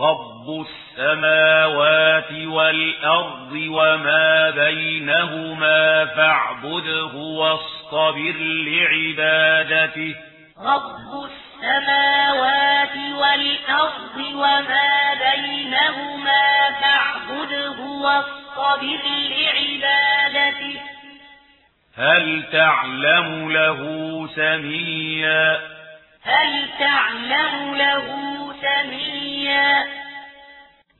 رب السماوات والأرض وما بينهما فاعبده واصطبر لعبادته رب السماوات والأرض وما بينهما فاعبده واصطبر لعبادته هل تعلم له سميا هل تعلم له سميا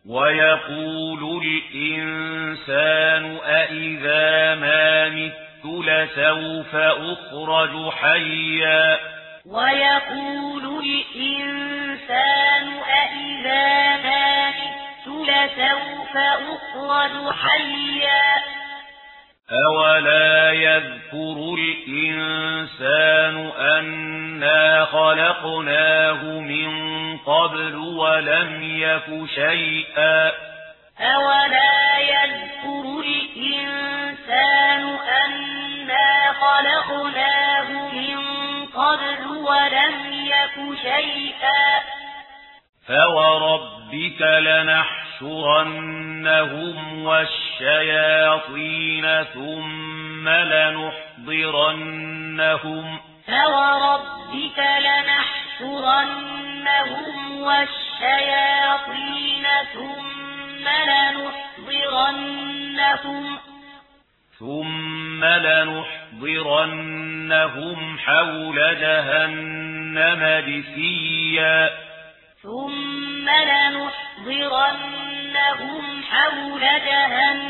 ويقول الإنسان أئذا ما ميت لسوف أخرج حيا ويقول الإنسان أئذا ما ميت لسوف أخرج حيا أولا يذكر الإنسان أنا خلقناه من قبل ولم يك شيئا أولا يذكر الإنسان أنا خلقناه من قبل ولم يك شيئا فوربك لنحشرنهم واشرا الشياطين ثم لنحضرنهم. فوربك لنحضرنهم والشياطين ثم لنحضرنهم. ثم لنحضرنهم حول جهنم جثيا. ثم لنحضرنهم حول جهنم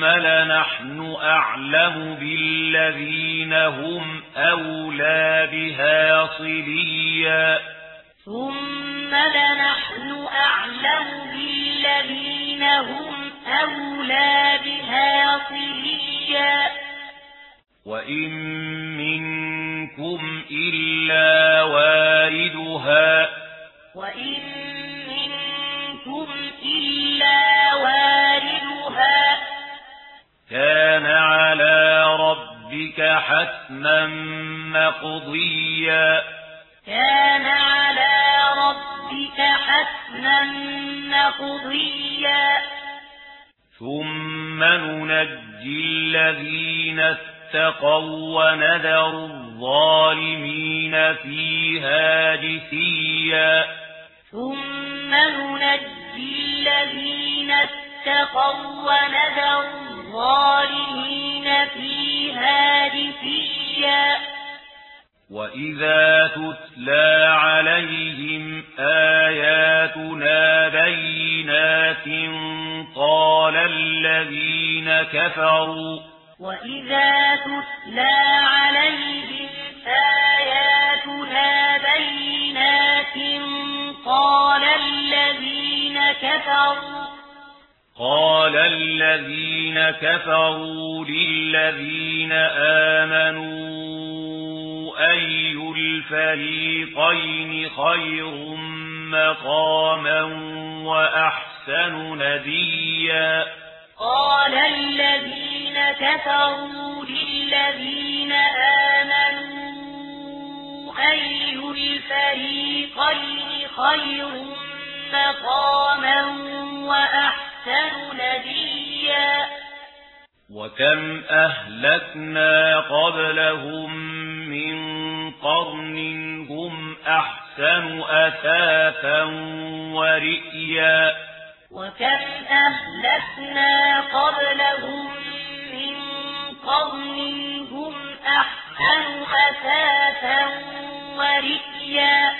ثُمَّ لَنَحْنُ أَعْلَمُ بِالَّذِينَ هُمْ أَوْلَى بِهَا صِلِيًّا. ثُمَّ لَنَحْنُ أَعْلَمُ بِالَّذِينَ هُمْ أَوْلَى بِهَا صِلِيًّا. وَإِنْ مِنْكُمْ إِلَّا وَارِدُهَا حتما مقضيا. كان على ربك حتما مقضيا. ثم ننجي الذين اتقوا ونذر الظالمين فيها جثيا. ثم ننجي الذين اتقوا ونذر خالدين فيها رفيا وإذا تتلى عليهم آياتنا بينات قال الذين كفروا وإذا تتلى عليهم آياتنا بينات قال الذين كفروا قال الذين كفروا للذين آمنوا أي الفريقين خير مقاما وأحسن نديا قال الذين كفروا للذين آمنوا أي الفريقين خير مقاما وأحسن أحسن نديا. وكم أهلكنا قبلهم من قرن هم أحسن أثاثا ورئيا. وكم أهلكنا قبلهم من قرن هم أحسن أثاثا ورئيا.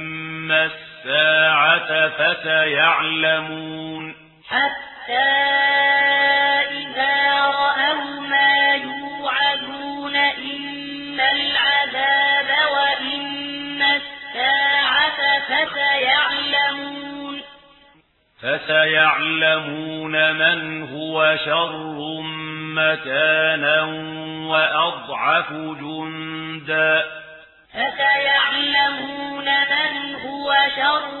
فسيعلمون. حتى إذا رأوا ما يوعدون إما العذاب وإما الساعة فسيعلمون. فسيعلمون من هو شر مكانا وأضعف جندا. فسيعلمون من هو شر